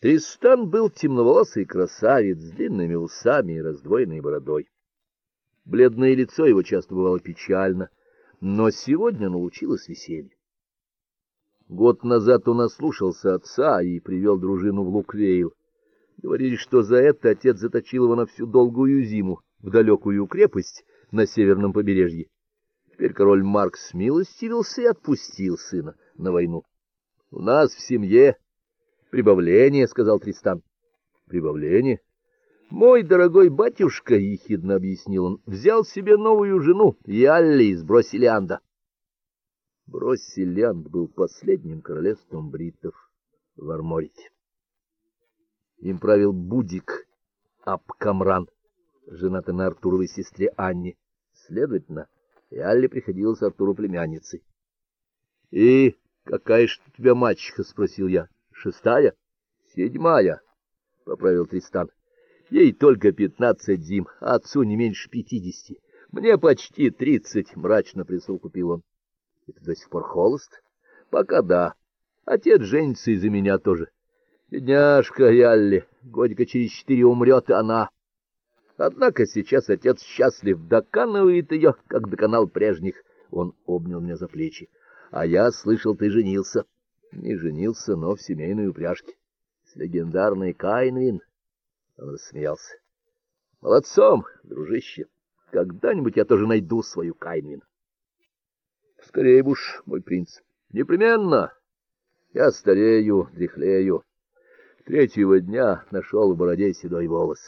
Тристан был темноволосый красавец с длинными усами и раздвоенной бородой. Бледное лицо его часто бывало печально, но сегодня научилось веселье. Год назад он ослушался отца и привел дружину в Луквейл. Говорили, что за это отец заточил его на всю долгую зиму в далекую крепость на северном побережье. Теперь король Марк смилостивился и отпустил сына на войну. — У нас в семье прибавление, — сказал Тристан. — Прибавление? Мой дорогой батюшка, — ехидно объяснил он, — взял себе новую жену, Ялли из Бросилианда. Бросилианд был последним королевством бриттов в Арморите. Им правил Будик Абкамран, женатый на Артуровой сестре Анне. Следовательно, Ялли приходилась Артуру племянницей. — И какая ж у тебя мачеха? — спросил я. — Шестая? — Седьмая, — поправил Тристан. Ей только пятнадцать зим, а отцу не меньше пятидесяти. Мне почти тридцать, — мрачно присовокупил он. — И ты до сих пор холост? — Пока да. Отец женится из-за меня тоже. Бедняжка Ялли, годика через четыре умрет она. Однако сейчас отец счастлив, доканывает ее, как доконал прежних. Он обнял меня за плечи. А я слышал, ты женился. Не женился, но в семейной упряжке. С легендарной Кайнвин. Он рассмеялся. — Молодцом, дружище. Когда-нибудь я тоже найду свою Кайнвин. — Скорее уж, мой принц. Непременно. Я старею, дряхлею. Третьего дня нашел в бороде седой волос.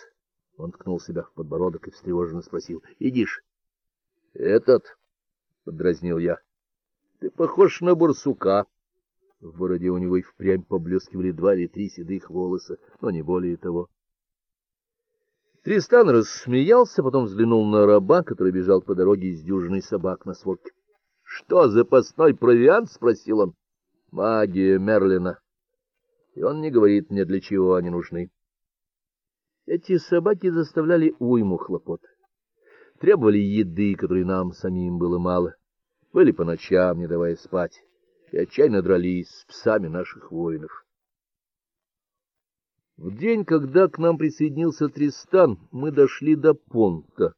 Он ткнул себя в подбородок и встревоженно спросил. — Идишь? — Этот? — подразнил я. — Ты похож на барсука. В бороде у него и впрямь поблескивали два или три седых волоса, но не более того. Тристан рассмеялся, потом взглянул на раба, который бежал по дороге из дюжиной собак на сводке. — Что, запасной провиант? — спросил он. — Магия Мерлина. И он не говорит мне, для чего они нужны. Эти собаки заставляли уйму хлопот. Требовали еды, которой нам самим было мало. Были по ночам, не давая спать, и отчаянно дрались с псами наших воинов. В день, когда к нам присоединился Тристан, мы дошли до Понта,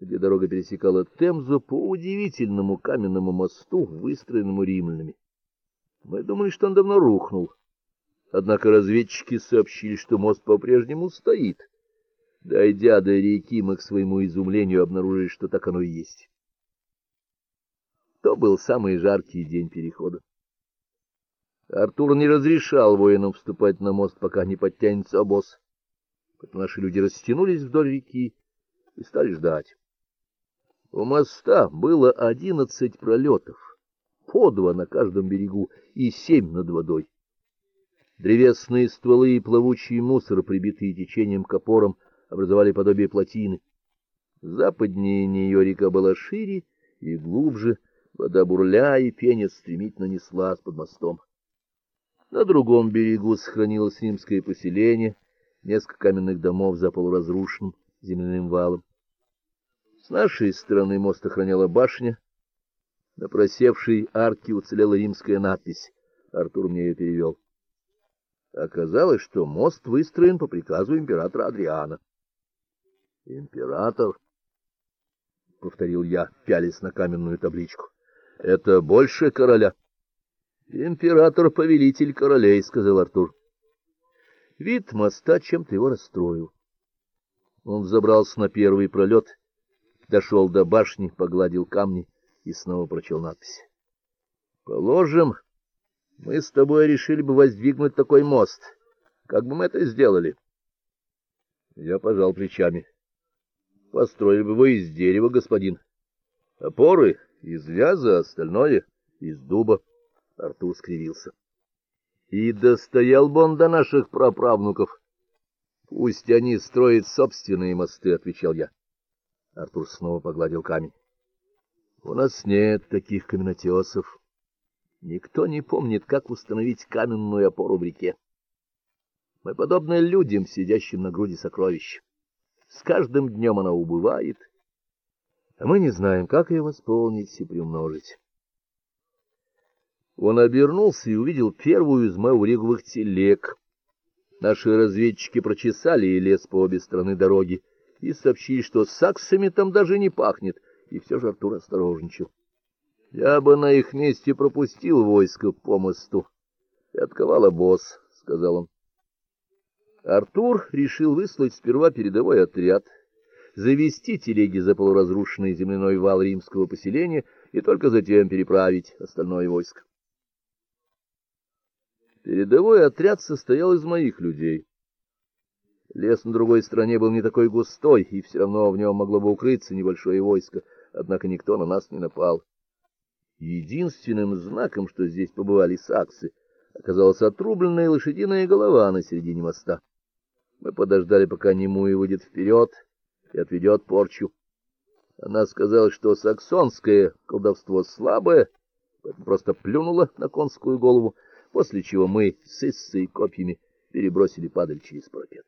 где дорога пересекала Темзу по удивительному каменному мосту, выстроенному римлянами. Мы думали, что он давно рухнул. Однако разведчики сообщили, что мост по-прежнему стоит. Дойдя до реки, мы к своему изумлению обнаружили, что так оно и есть. То был самый жаркий день перехода. Артур не разрешал воинам вступать на мост, пока не подтянется обоз. Поэтому наши люди растянулись вдоль реки и стали ждать. У моста было одиннадцать пролетов, по два на каждом берегу и семь над водой. Древесные стволы и плавучий мусор, прибитые течением к опорам, образовали подобие плотины. Западнее нее река была шире и глубже, вода бурля и пеня стремительно неслась под мостом. На другом берегу сохранилось римское поселение, несколько каменных домов за полуразрушенным земляным валом. С нашей стороны мост охраняла башня. На просевшей арке уцелела римская надпись. Артур мне ее перевел. Оказалось, что мост выстроен по приказу императора Адриана. — Император? — повторил я, пялясь на каменную табличку. — Это больше короля. — Император — повелитель королей, — сказал Артур. Вид моста чем-то его расстроил. Он взобрался на первый пролет, дошел до башни, погладил камни и снова прочел надпись. — Положим, мы с тобой решили бы воздвигнуть такой мост. Как бы мы это сделали? Я пожал плечами. — Построили бы вы из дерева, господин. Опоры из вяза, остальное — из дуба. Артур скривился. И достоял бы он до наших праправнуков. Пусть они строят собственные мосты, — отвечал я. Артур снова погладил камень. У нас нет таких каменотесов. Никто не помнит, как установить каменную опору в реке. Мы подобны людям, сидящим на груди сокровищ. С каждым днем она убывает, а мы не знаем, как ее восполнить и приумножить. Он обернулся и увидел первую из мауриговых телег. Наши разведчики прочесали и лес по обе стороны дороги и сообщили, что саксами там даже не пахнет, и все же Артур осторожничал. Я бы на их месте пропустил войско по мосту и отковал обоз, — сказал он. Артур решил выслать сперва передовой отряд, завести телеги за полуразрушенный земляной вал римского поселения и только затем переправить остальное войско. Передовой отряд состоял из моих людей. Лес на другой стороне был не такой густой, и все равно в нем могло бы укрыться небольшое войско, однако никто на нас не напал. Единственным знаком, что здесь побывали саксы, оказалась отрубленная лошадиная голова на середине моста. Мы подождали, пока Немуи выйдет вперед и отведет порчу. Она сказала, что саксонское колдовство слабое, просто плюнула на конскую голову, после чего мы с Иссой копьями перебросили падаль через парапет.